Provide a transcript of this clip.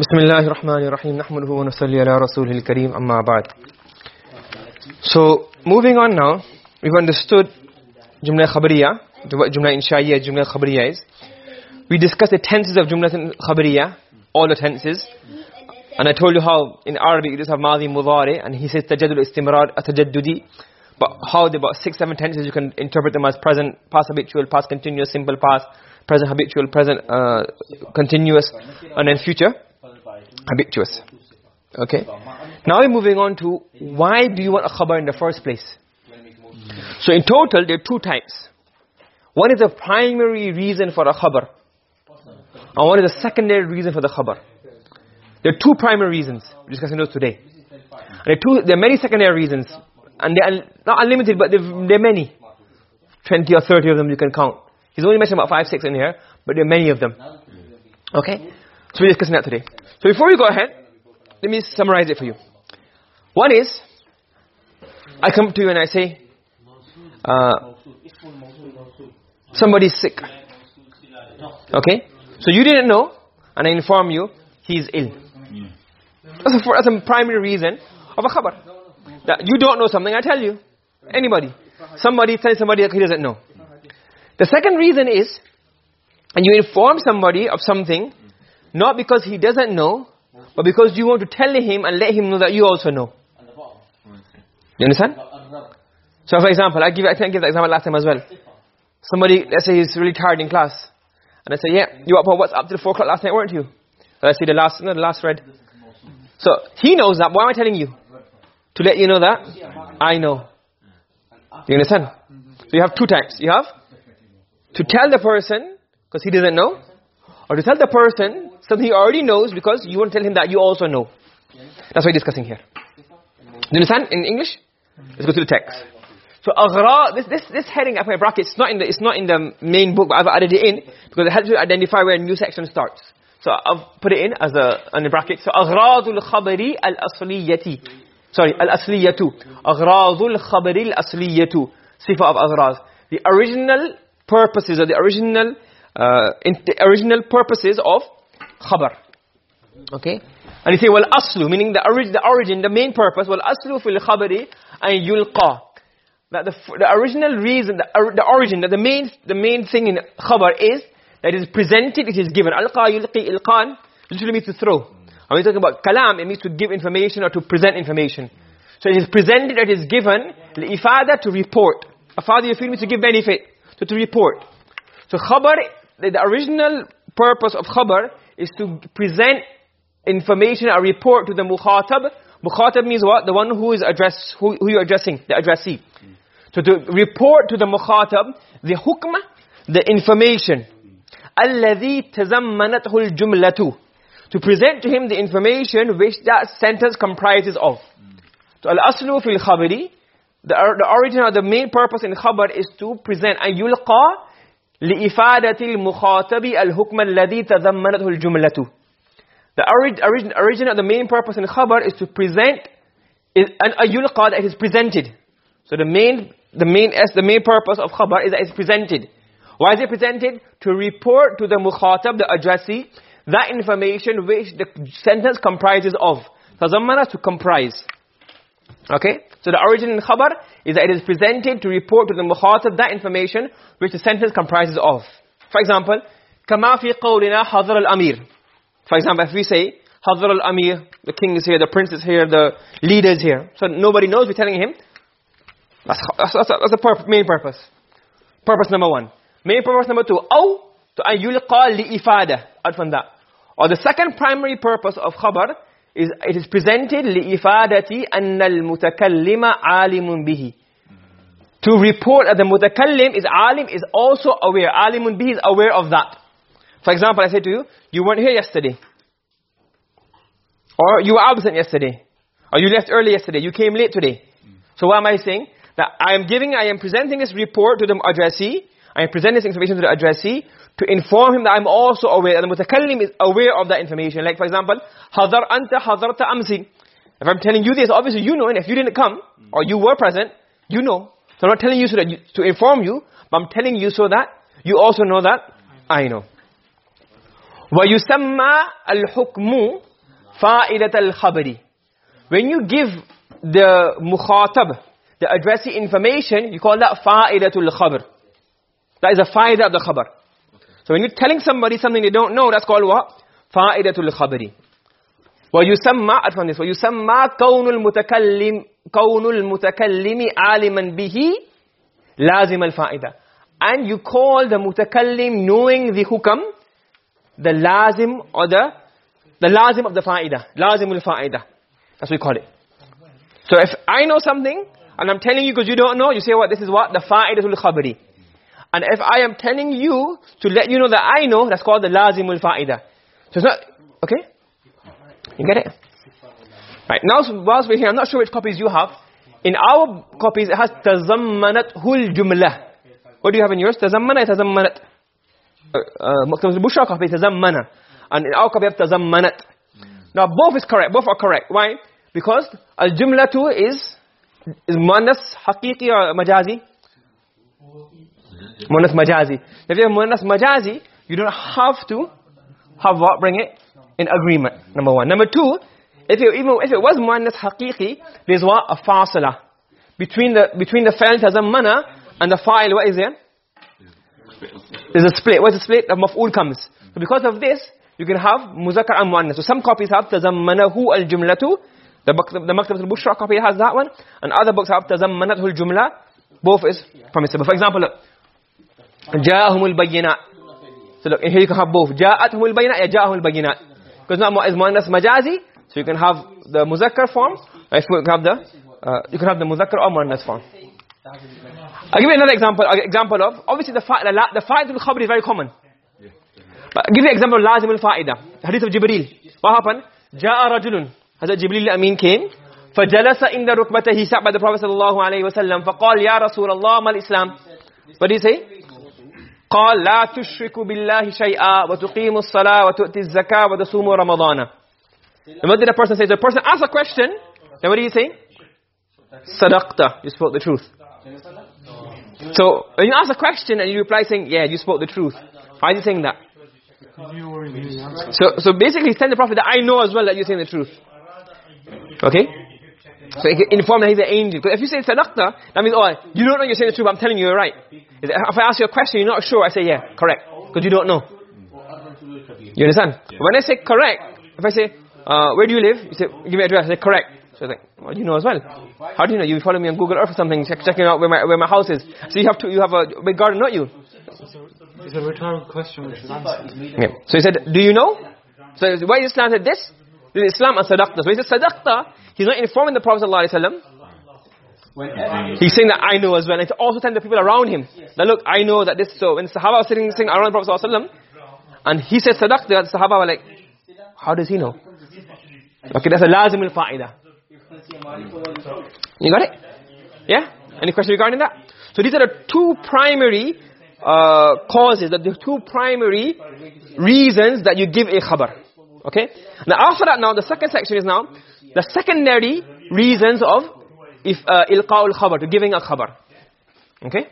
بسم الله الرحمن الرحيم نحمده ونصلي على رسوله الكريم أما بعد So moving on now we've understood Jumla Khabariya what Jumla Insha'iyya Jumla Khabariya is we discussed the tenses of Jumla Khabariya all the tenses and I told you how in Arabic you just have Madi Mudari and he says Tajaddul Istimrar Tajaddudi but how the about six seven tenses you can interpret them as present past habitual past continuous simple past present habitual present uh, continuous and then future habituous. Okay? Now we're moving on to why do you want a khabar in the first place? So in total there are two types. One is a primary reason for a khabar and one is a secondary reason for the khabar. There are two primary reasons. We're discussing those today. There are two there are many secondary reasons and they are not unlimited but there are many. 20 or 30 of them you can count. He's only mentioned about 5 6 in here but there are many of them. Okay so we're discussing that today. So before we go ahead let me summarize it for you. One is I come to you and I say uh, somebody's sick. Okay? So you didn't know and I inform you he's ill. That's a, that's a primary reason of a khabar. That you don't know something I tell you. Anybody. Somebody tells somebody that he doesn't know. The second reason is and you inform somebody of something not because he doesn't know but because you want to tell him and let him know that you also know. You understand? So for example I give I think I give that example last time as well. Somebody let's say he's really tired in class and I say yeah you up what's up till 4 o'clock last night weren't you? And I see the last no, the last read so he knows that. Why am I telling you? To let you know that I know. You understand? So you have two types. You have to tell the person because he doesn't know or to tell the person something he already knows because you want to tell him that you also know. That's what we're discussing here. Do you understand in English? Let's go to the text. So aghra this this this heading up my bracket it's not in the it's not in the main book but I've added it in because it helps you identify where a new section starts. So I've put it in as a on the bracket. So aghradul khabari al asliyati sorry al asliyatu aghradul khabari al asliyatu sifa of aghrad the original purposes or the original uh, the original purposes of khabar. Okay? And you say well aslu meaning the origin the origin the main purpose well aslu fil khabari an yulqa. That the the original reason the, the origin that the main the main thing in khabar is that it is presented it is given. Alqa yulqi ilqan literally means to throw. When we talking about kalam it means to give information or to present information. So it is presented it is given li ifada to report. Afada you feel me to give benefit so to report. So khabar the, the original purpose of khabar is to present information or report to the mukhatab. Mukhatab means what? The one who is address who, who you are addressing the addressee. So to report to the mukhatab the hukma the information. Alladhi tazammanathu aljumlatu. To present to him the information which that sentence comprises of. So al-aslu fil khabari the, the origin or the main purpose in khabar is to present. An yulqa لإفادة المخاطب الحكم الذي تضمنته الجملة The origin, origin of the main purpose in khabar is to present is an ayulqa that is presented. So the main the main the main purpose of khabar is that it's presented. Why is it presented? To report to the mukhatab, the addressee, that information which the sentence comprises of. Tazammana to comprise. Okay? So the origin in khabar is that it is presented to report to the mukhatab that information which the sentence comprises of. For example, kama fi qawlina al-amir. For example, if we say hadar al-amir, the king is here, the prince is here, the leader is here. So nobody knows we're telling him. That's that's that's the main purpose. Purpose number 1. Main purpose number 2, aw to an yulqa li ifada. Out from that. Or the second primary purpose of khabar is it is presented liifadati anna al-mutakallima alimun bihi. To report that the mutakallim is alim is also aware. Alimun bihi is aware of that. For example i say to you you weren't here yesterday. Or you were absent yesterday. Or you left early yesterday. You came late today. So what am i saying that i am giving i am presenting this report to the addressee I present this information to the addressee to inform him that I'm also aware and the mutakallim is aware of that information. Like for example hadar anta hadarta amzi. if I'm telling you this obviously you know and if you didn't come or you were present you know. So I'm not telling you so that you, to inform you but I'm telling you so that you also know that I know. وَيُسَمَّى الْحُكْمُ فَائِدَةَ الْخَبَرِ. When you give the مُخَاطَب, the addressee information, you call that فَائِدَةُ الْخَبْرِ. That is a faida of the khabar. So when you're telling somebody something they don't know, that's called what? Fa'idatul khabari. ويسمى أفهم this ويسمى كون المتكلم كون المتكلم عالما به لازم الفائدة and you call the mutakallim knowing the hukam the lazim or the the lazim of the faida lazimul faida that's what we call it so if i know something and i'm telling you because you don't know you say what this is what the faidatul khabari And if I am telling you to let you know that I know, that's called the lazimul fa'ida. So it's not, okay? You get it? Right, now whilst we're here, I'm not sure which copies you have. In our copies, it has tazammanathu al-jumlah. What do you have in yours? Tazammana, tazammanat. Uh, uh, Maktam's Bushra copy, tazammana. And in our copy, have tazammanat. Now both is correct, both are correct. Why? Because al-jumlatu is, is muannas haqiqi or majazi? Muannas majazi if you have muannas majazi you don't have to have what bring it in agreement number 1 number 2 if you even if it was muannas haqiqi there's what a fasila between the between the fa'il tazammana and the fa'il what is there there's a split. What's the split? The maf'ul comes. So because of this, you can have muzakkar and muannas. So some copies have tazammanahu al-jumlatu. The, the Maktab al-Bushra copy has that one. And other books have tazammanathu al-jumla. Both is permissible. For example, look. جاءهم البينات. So look, here you can have both. جاءتهم البينات ya جاءهم البينات. Because now is muannas majazi. So you can have the muzakkar form. You can have the, uh, you can have the muzakkar or muannas form. I'll give you another example example of obviously the fa the fa'idatul khabr is very common. But I'll give you an example of lazim al-fa'ida. Hadith of Jibril. What happened? Ja'a rajulun. Hazrat Jibril al-Amin came. فجلس عند ركبته sat by the Prophet sallallahu alayhi wa sallam. فقال يا رسول الله ما الإسلام? What did he say? قال لا تشرك بالله شيئا وتقيم الصلاة وتؤتي الزكاة وتصوم رمضان. And what did the person say? The person asked a question. Then what did he say? Sadaqta. You spoke the truth. So, when you ask a question and you reply saying, yeah, you spoke the truth. Why are you saying that? So, so basically he's telling the Prophet that I know as well that you're saying the truth. Okay? So inform that he's an angel. Because if you say sadaqta, that means, oh, you don't know you're saying the truth, but I'm telling you you're right. If I ask you a question, you're not sure, I say, yeah, correct. Because you don't know. You understand? When I say correct, if I say, uh, where do you live? You say, give me address. I say, correct. So like, well, you know as well. How do you know? You follow me on Google Earth or something, check, checking out where my where my house is. So you have to you have a big garden, not you. It's a rhetorical question which is answered. Yeah. So he said, do you know? So why Islam said this? This Islam and sadaqta. So he said sadaqta. He's not informing the Prophet wasallam. He's saying that I know as well. And he's also telling the people around him that look, I know that this. So when Sahaba was sitting, sitting around the Prophet wasallam, and he said sadaqta, the Sahaba were like, how does he know? Okay, that's a lazim al-fa'ida. You got it? Yeah? Any question regarding that? So these are the two primary uh, causes, the two primary reasons that you give a khabar. Okay? Now after that now, the second section is now, the secondary reasons of if uh, ilqa'ul khabar, to giving a khabar. Okay?